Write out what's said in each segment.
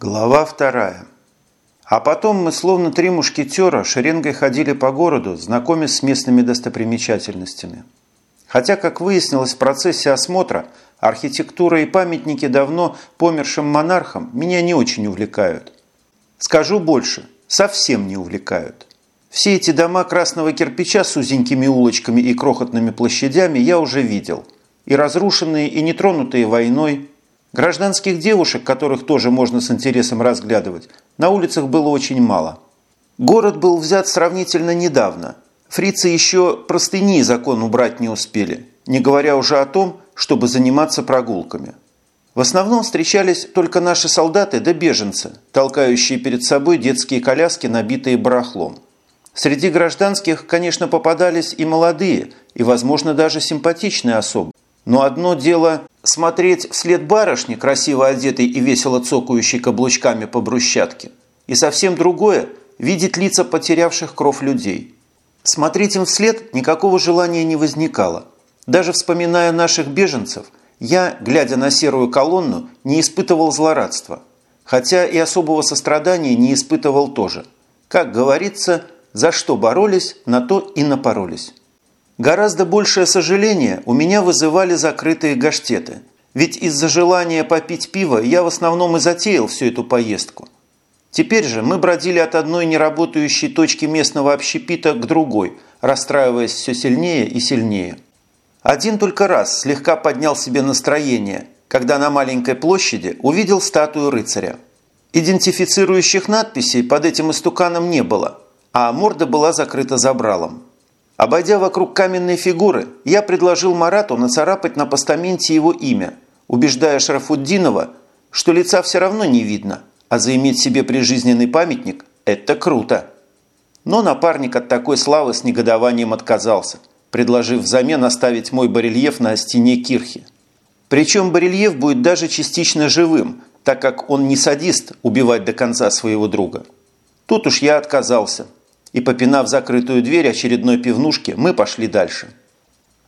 Глава вторая. А потом мы, словно три мушкетера, шеренгой ходили по городу, знакомясь с местными достопримечательностями. Хотя, как выяснилось в процессе осмотра, архитектура и памятники давно помершим монархам меня не очень увлекают. Скажу больше, совсем не увлекают. Все эти дома красного кирпича с узенькими улочками и крохотными площадями я уже видел. И разрушенные, и нетронутые войной – Гражданских девушек, которых тоже можно с интересом разглядывать, на улицах было очень мало. Город был взят сравнительно недавно. Фрицы еще простыни закон убрать не успели, не говоря уже о том, чтобы заниматься прогулками. В основном встречались только наши солдаты да беженцы, толкающие перед собой детские коляски, набитые барахлом. Среди гражданских, конечно, попадались и молодые, и, возможно, даже симпатичные особы. Но одно дело смотреть вслед барышни, красиво одетой и весело цокающей каблучками по брусчатке, и совсем другое – видеть лица потерявших кровь людей. Смотреть им вслед никакого желания не возникало. Даже вспоминая наших беженцев, я, глядя на серую колонну, не испытывал злорадства. Хотя и особого сострадания не испытывал тоже. Как говорится, за что боролись, на то и напоролись. Гораздо большее сожаление у меня вызывали закрытые гаштеты. Ведь из-за желания попить пиво я в основном и затеял всю эту поездку. Теперь же мы бродили от одной неработающей точки местного общепита к другой, расстраиваясь все сильнее и сильнее. Один только раз слегка поднял себе настроение, когда на маленькой площади увидел статую рыцаря. Идентифицирующих надписей под этим истуканом не было, а морда была закрыта забралом. Обойдя вокруг каменной фигуры, я предложил Марату нацарапать на постаменте его имя, убеждая Шарафуддинова, что лица все равно не видно, а заиметь себе прижизненный памятник – это круто. Но напарник от такой славы с негодованием отказался, предложив взамен оставить мой барельеф на стене кирхи. Причем барельеф будет даже частично живым, так как он не садист убивать до конца своего друга. Тут уж я отказался – и, попинав закрытую дверь очередной пивнушки, мы пошли дальше.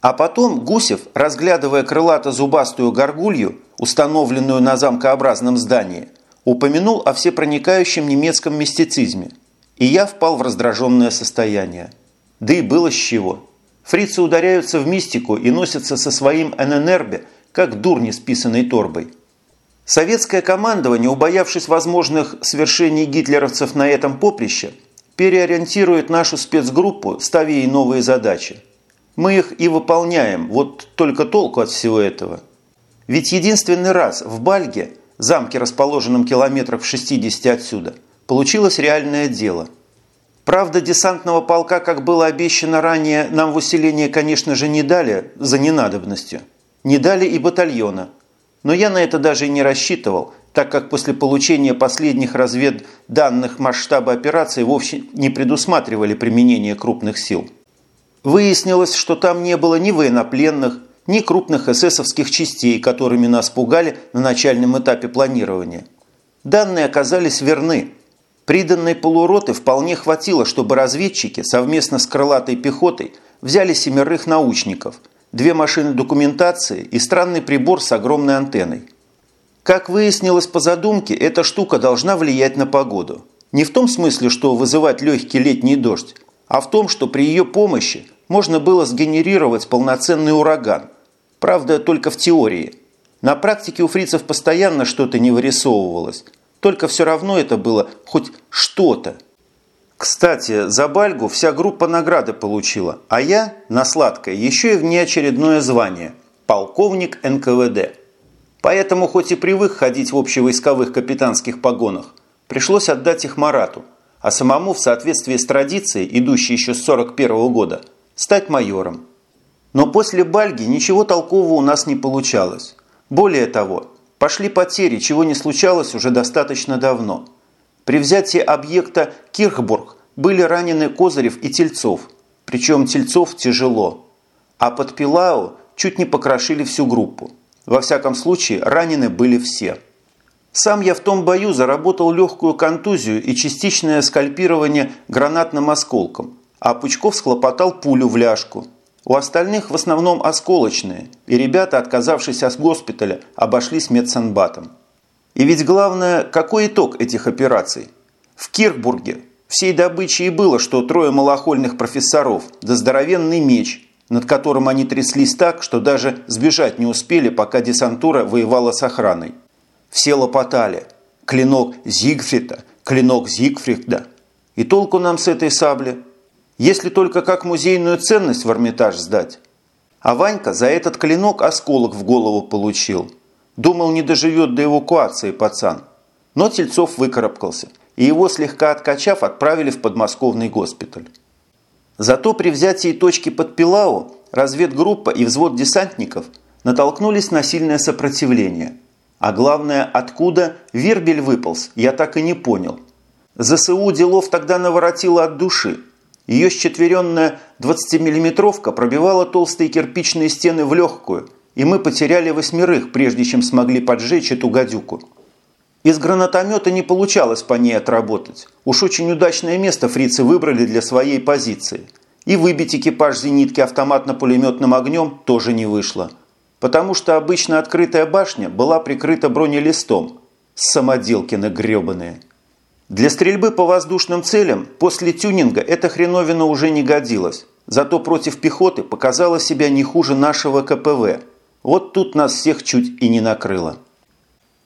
А потом Гусев, разглядывая крылато-зубастую горгулью, установленную на замкообразном здании, упомянул о всепроникающем немецком мистицизме, и я впал в раздраженное состояние. Да и было с чего. Фрицы ударяются в мистику и носятся со своим ННРБе, как дурни с писаной торбой. Советское командование, убоявшись возможных свершений гитлеровцев на этом поприще, переориентирует нашу спецгруппу, ставя ей новые задачи. Мы их и выполняем, вот только толку от всего этого. Ведь единственный раз в Бальге, замке, расположенном километрах в 60 отсюда, получилось реальное дело. Правда, десантного полка, как было обещано ранее, нам в усиление, конечно же, не дали за ненадобностью. Не дали и батальона. Но я на это даже и не рассчитывал – так как после получения последних разведданных масштабы операции вовсе не предусматривали применение крупных сил. Выяснилось, что там не было ни военнопленных, ни крупных эсэсовских частей, которыми нас пугали на начальном этапе планирования. Данные оказались верны. Приданной полуроты вполне хватило, чтобы разведчики совместно с крылатой пехотой взяли семерых научников, две машины документации и странный прибор с огромной антенной – как выяснилось по задумке, эта штука должна влиять на погоду. Не в том смысле, что вызывать легкий летний дождь, а в том, что при ее помощи можно было сгенерировать полноценный ураган. Правда, только в теории. На практике у фрицев постоянно что-то не вырисовывалось. Только все равно это было хоть что-то. Кстати, за Бальгу вся группа награды получила, а я, на сладкое, еще и внеочередное звание – полковник НКВД. Поэтому, хоть и привык ходить в общевойсковых капитанских погонах, пришлось отдать их Марату, а самому в соответствии с традицией, идущей еще с 41 -го года, стать майором. Но после Бальги ничего толкового у нас не получалось. Более того, пошли потери, чего не случалось уже достаточно давно. При взятии объекта Кирхбург были ранены Козырев и Тельцов, причем Тельцов тяжело, а под Пилау чуть не покрошили всю группу. Во всяком случае, ранены были все. Сам я в том бою заработал легкую контузию и частичное скальпирование гранатным осколком, а Пучков схлопотал пулю в ляжку. У остальных в основном осколочные, и ребята, отказавшись от госпиталя, обошлись медсанбатом. И ведь главное, какой итог этих операций? В Киркбурге всей добычей и было, что трое малохольных профессоров, да здоровенный меч, над которым они тряслись так, что даже сбежать не успели, пока десантура воевала с охраной. Все лопотали. Клинок Зигфрида, клинок Зигфрида. И толку нам с этой сабли? Если только как музейную ценность в Эрмитаж сдать. А Ванька за этот клинок осколок в голову получил. Думал, не доживет до эвакуации пацан. Но Тельцов выкарабкался, и его, слегка откачав, отправили в подмосковный госпиталь. Зато при взятии точки под Пилау разведгруппа и взвод десантников натолкнулись на сильное сопротивление. А главное, откуда Вербель выполз, я так и не понял. ЗСУ делов тогда наворотило от души. Ее счетверенная 20-миллиметровка пробивала толстые кирпичные стены в легкую, и мы потеряли восьмерых, прежде чем смогли поджечь эту гадюку. Из гранатомета не получалось по ней отработать. Уж очень удачное место фрицы выбрали для своей позиции. И выбить экипаж зенитки автоматно-пулеметным огнем тоже не вышло. Потому что обычно открытая башня была прикрыта бронелистом. Самоделкины гребаные. Для стрельбы по воздушным целям после тюнинга эта хреновина уже не годилась. Зато против пехоты показала себя не хуже нашего КПВ. Вот тут нас всех чуть и не накрыло.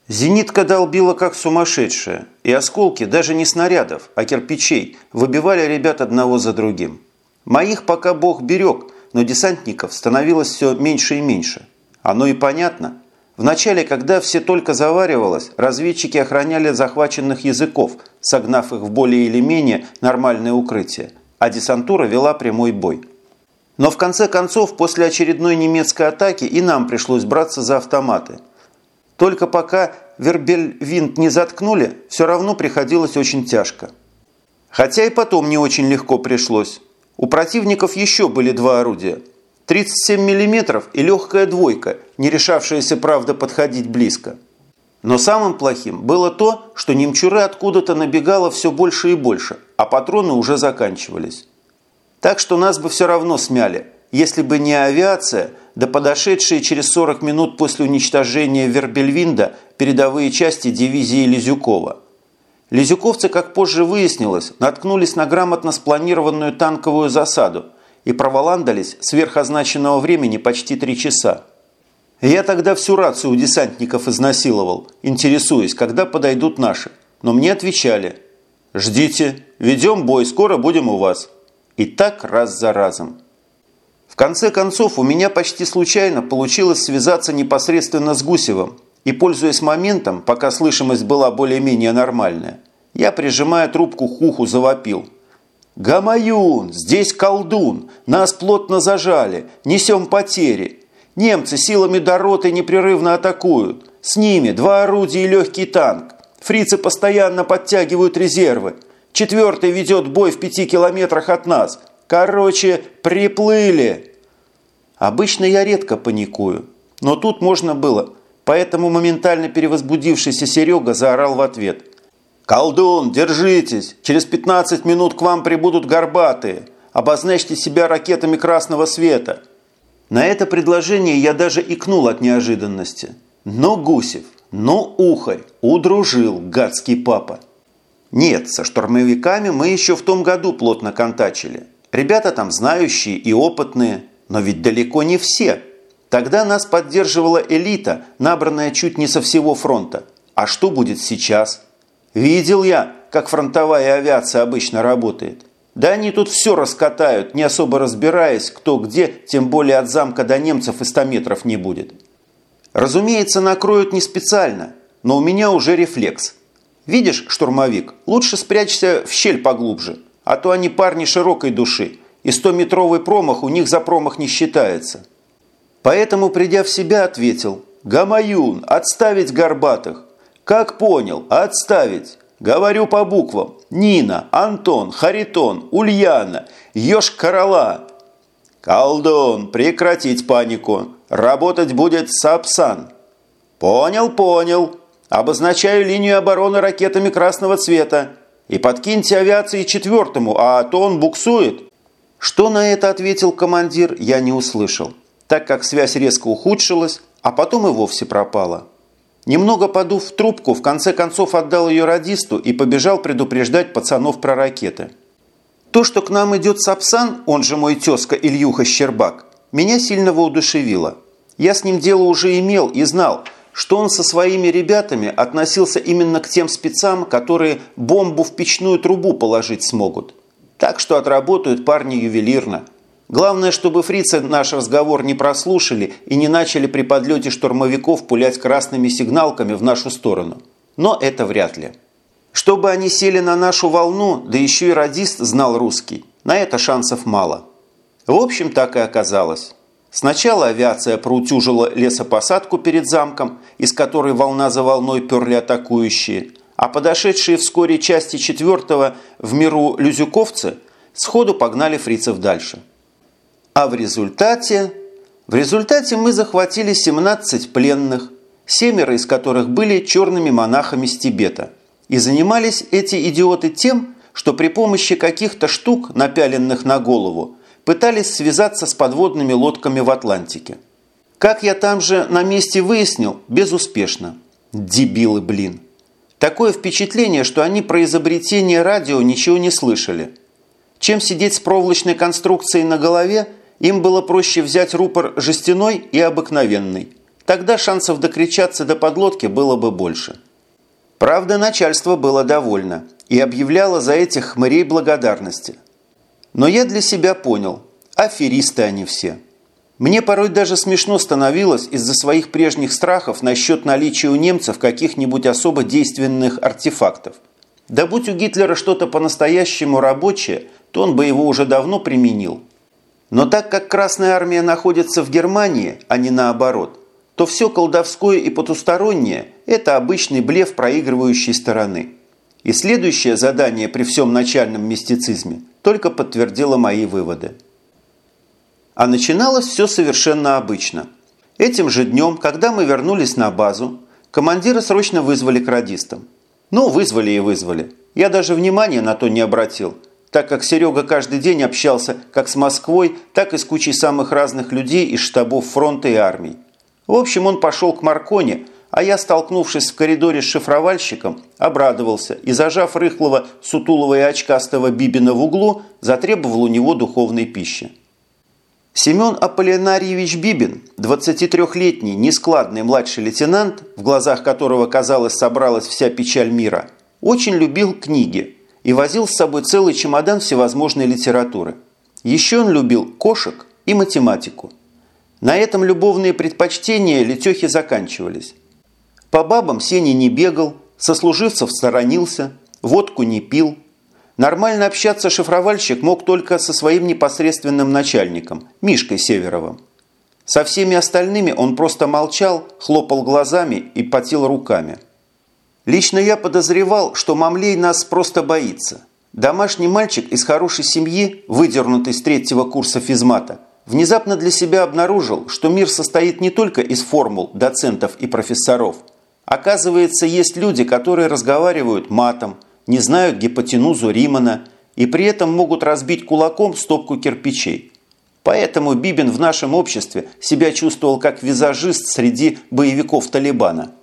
Зенитка долбила как сумасшедшая, и осколки даже не снарядов, а кирпичей выбивали ребят одного за другим. Моих пока бог берег, но десантников становилось все меньше и меньше. Оно и понятно. Вначале, когда все только заваривалось, разведчики охраняли захваченных языков, согнав их в более или менее нормальное укрытие, а десантура вела прямой бой. Но в конце концов, после очередной немецкой атаки и нам пришлось браться за автоматы – только пока вербель-винт не заткнули, все равно приходилось очень тяжко. Хотя и потом не очень легко пришлось. У противников еще были два орудия. 37 мм и легкая двойка, не решавшаяся, правда, подходить близко. Но самым плохим было то, что немчуры откуда-то набегало все больше и больше, а патроны уже заканчивались. Так что нас бы все равно смяли, если бы не авиация – да подошедшие через 40 минут после уничтожения Вербельвинда передовые части дивизии Лизюкова. Лизюковцы, как позже выяснилось, наткнулись на грамотно спланированную танковую засаду и проволандались сверхозначенного времени почти три часа. Я тогда всю рацию у десантников изнасиловал, интересуясь, когда подойдут наши. Но мне отвечали «Ждите, ведем бой, скоро будем у вас». И так раз за разом. Конце концов, у меня почти случайно получилось связаться непосредственно с Гусевым, и, пользуясь моментом, пока слышимость была более-менее нормальная, я, прижимая трубку к уху, завопил. «Гамаюн! Здесь колдун! Нас плотно зажали! Несем потери! Немцы силами Дороты непрерывно атакуют! С ними два орудия и легкий танк! Фрицы постоянно подтягивают резервы! Четвертый ведет бой в пяти километрах от нас! Короче, приплыли. Обычно я редко паникую, но тут можно было, поэтому моментально перевозбудившийся Серега заорал в ответ. «Колдун, держитесь! Через 15 минут к вам прибудут горбатые. Обозначьте себя ракетами красного света». На это предложение я даже икнул от неожиданности. Но Гусев, но Ухарь удружил гадский папа. Нет, со штурмовиками мы еще в том году плотно контачили. Ребята там знающие и опытные, но ведь далеко не все. Тогда нас поддерживала элита, набранная чуть не со всего фронта. А что будет сейчас? Видел я, как фронтовая авиация обычно работает. Да они тут все раскатают, не особо разбираясь, кто где, тем более от замка до немцев и 100 метров не будет. Разумеется, накроют не специально, но у меня уже рефлекс. Видишь, штурмовик, лучше спрячься в щель поглубже – а то они парни широкой души, и стометровый промах у них за промах не считается. Поэтому, придя в себя, ответил «Гамаюн, отставить горбатых». «Как понял, отставить». Говорю по буквам. Нина, Антон, Харитон, Ульяна, Ёж-Корола. Колдун, прекратить панику. Работать будет Сапсан. Понял, понял. Обозначаю линию обороны ракетами красного цвета. И подкиньте авиации четвертому, а то он буксует». Что на это ответил командир, я не услышал, так как связь резко ухудшилась, а потом и вовсе пропала. Немного подув в трубку, в конце концов отдал ее радисту и побежал предупреждать пацанов про ракеты. То, что к нам идет Сапсан, он же мой тезка Ильюха Щербак, меня сильно воодушевило. Я с ним дело уже имел и знал, что он со своими ребятами относился именно к тем спецам, которые бомбу в печную трубу положить смогут. Так что отработают парни ювелирно – Главное, чтобы фрицы наш разговор не прослушали и не начали при подлете штурмовиков пулять красными сигналками в нашу сторону. Но это вряд ли. Чтобы они сели на нашу волну, да еще и радист знал русский, на это шансов мало. В общем, так и оказалось. Сначала авиация проутюжила лесопосадку перед замком, из которой волна за волной перли атакующие, а подошедшие вскоре части 4 в миру люзюковцы сходу погнали фрицев дальше. А в результате... В результате мы захватили 17 пленных, семеро из которых были черными монахами с Тибета. И занимались эти идиоты тем, что при помощи каких-то штук, напяленных на голову, пытались связаться с подводными лодками в Атлантике. Как я там же на месте выяснил, безуспешно. Дебилы, блин. Такое впечатление, что они про изобретение радио ничего не слышали. Чем сидеть с проволочной конструкцией на голове – им было проще взять рупор жестяной и обыкновенный. Тогда шансов докричаться до подлодки было бы больше. Правда, начальство было довольно и объявляло за этих хмырей благодарности. Но я для себя понял – аферисты они все. Мне порой даже смешно становилось из-за своих прежних страхов насчет наличия у немцев каких-нибудь особо действенных артефактов. Да будь у Гитлера что-то по-настоящему рабочее, то он бы его уже давно применил – но так как Красная Армия находится в Германии, а не наоборот, то все колдовское и потустороннее – это обычный блеф проигрывающей стороны. И следующее задание при всем начальном мистицизме только подтвердило мои выводы. А начиналось все совершенно обычно. Этим же днем, когда мы вернулись на базу, командира срочно вызвали к радистам. Ну, вызвали и вызвали. Я даже внимания на то не обратил – так как Серега каждый день общался как с Москвой, так и с кучей самых разных людей из штабов фронта и армий. В общем, он пошел к Марконе, а я, столкнувшись в коридоре с шифровальщиком, обрадовался и, зажав рыхлого, сутулого и очкастого Бибина в углу, затребовал у него духовной пищи. Семен Аполлинарьевич Бибин, 23-летний нескладный младший лейтенант, в глазах которого, казалось, собралась вся печаль мира, очень любил книги – и возил с собой целый чемодан всевозможной литературы. Еще он любил кошек и математику. На этом любовные предпочтения Летехи заканчивались. По бабам Сеня не бегал, сослуживцев сторонился, водку не пил. Нормально общаться шифровальщик мог только со своим непосредственным начальником, Мишкой Северовым. Со всеми остальными он просто молчал, хлопал глазами и потел руками – Лично я подозревал, что Мамлей нас просто боится. Домашний мальчик из хорошей семьи, выдернутый с третьего курса физмата, внезапно для себя обнаружил, что мир состоит не только из формул, доцентов и профессоров. Оказывается, есть люди, которые разговаривают матом, не знают гипотенузу Римана и при этом могут разбить кулаком стопку кирпичей. Поэтому Бибин в нашем обществе себя чувствовал как визажист среди боевиков Талибана –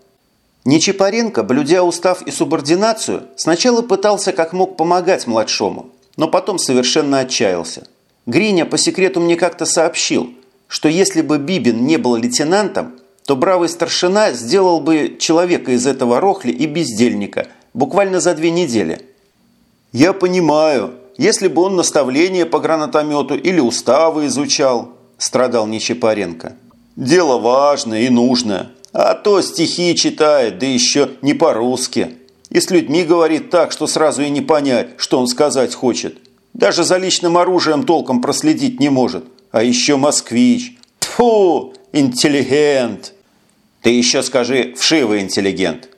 Нечипаренко, блюдя устав и субординацию, сначала пытался как мог помогать младшому, но потом совершенно отчаялся. Гриня по секрету мне как-то сообщил, что если бы Бибин не был лейтенантом, то бравый старшина сделал бы человека из этого рохли и бездельника буквально за две недели. «Я понимаю, если бы он наставление по гранатомету или уставы изучал», – страдал Нечипаренко. «Дело важное и нужное, а то стихи читает, да еще не по-русски. И с людьми говорит так, что сразу и не понять, что он сказать хочет. Даже за личным оружием толком проследить не может. А еще москвич. Тфу, интеллигент. Ты еще скажи «вшивый интеллигент».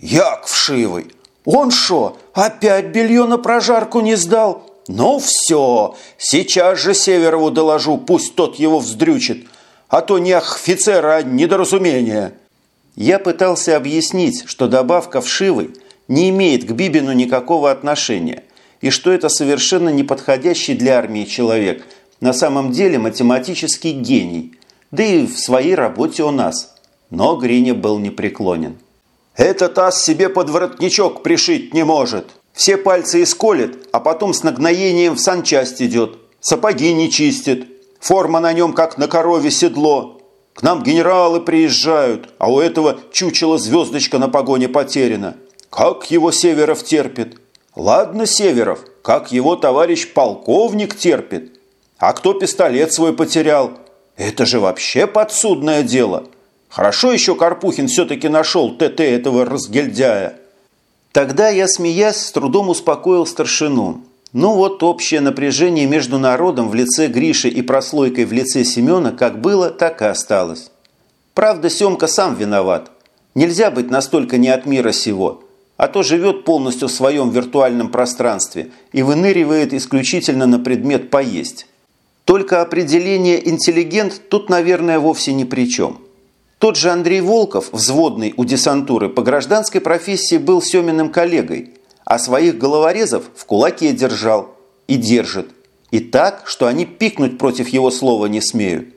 Як вшивый? Он шо, опять белье на прожарку не сдал? Ну все, сейчас же Северову доложу, пусть тот его вздрючит – а то не офицера, а недоразумение». Я пытался объяснить, что добавка вшивый не имеет к Бибину никакого отношения, и что это совершенно неподходящий для армии человек, на самом деле математический гений, да и в своей работе у нас. Но Гриня был непреклонен. Этот ас себе под воротничок пришить не может. Все пальцы исколет, а потом с нагноением в санчасть идет. Сапоги не чистит. Форма на нем, как на корове седло. К нам генералы приезжают, а у этого чучело звездочка на погоне потеряна. Как его Северов терпит? Ладно, Северов, как его товарищ полковник терпит. А кто пистолет свой потерял? Это же вообще подсудное дело. Хорошо еще Карпухин все-таки нашел ТТ этого разгильдяя. Тогда я, смеясь, с трудом успокоил старшину. Ну вот общее напряжение между народом в лице Гриши и прослойкой в лице Семена как было, так и осталось. Правда, Семка сам виноват. Нельзя быть настолько не от мира сего, а то живет полностью в своем виртуальном пространстве и выныривает исключительно на предмет «поесть». Только определение «интеллигент» тут, наверное, вовсе ни при чем. Тот же Андрей Волков, взводный у десантуры, по гражданской профессии был Семиным коллегой, а своих головорезов в кулаке держал и держит. И так, что они пикнуть против его слова не смеют.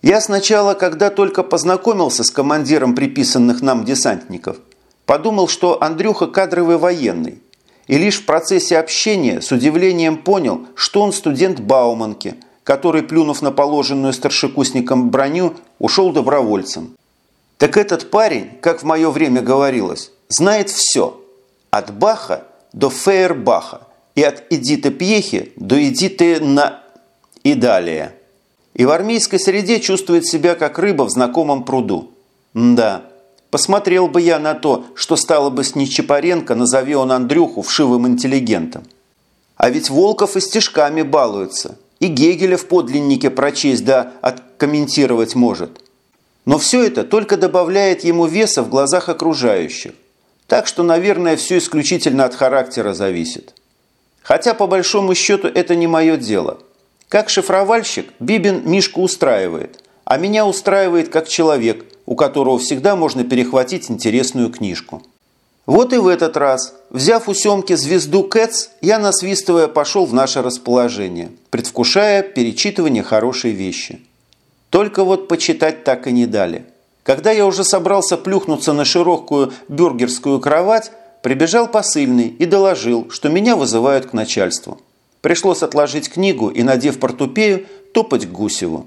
Я сначала, когда только познакомился с командиром приписанных нам десантников, подумал, что Андрюха кадровый военный. И лишь в процессе общения с удивлением понял, что он студент Бауманки – который, плюнув на положенную старшекурсникам броню, ушел добровольцем. Так этот парень, как в мое время говорилось, знает все. От Баха до Фейербаха и от Эдита Пьехи до Эдиты на... и далее. И в армейской среде чувствует себя как рыба в знакомом пруду. да, посмотрел бы я на то, что стало бы с Нечапаренко, назови он Андрюху вшивым интеллигентом. А ведь Волков и стишками балуется – и Гегеля в подлиннике прочесть да откомментировать может. Но все это только добавляет ему веса в глазах окружающих. Так что, наверное, все исключительно от характера зависит. Хотя, по большому счету, это не мое дело. Как шифровальщик, Бибин Мишку устраивает, а меня устраивает как человек, у которого всегда можно перехватить интересную книжку. Вот и в этот раз, взяв у Семки звезду Кэтс, я, насвистывая, пошел в наше расположение, предвкушая перечитывание хорошей вещи. Только вот почитать так и не дали. Когда я уже собрался плюхнуться на широкую бюргерскую кровать, прибежал посыльный и доложил, что меня вызывают к начальству. Пришлось отложить книгу и, надев портупею, топать к Гусеву.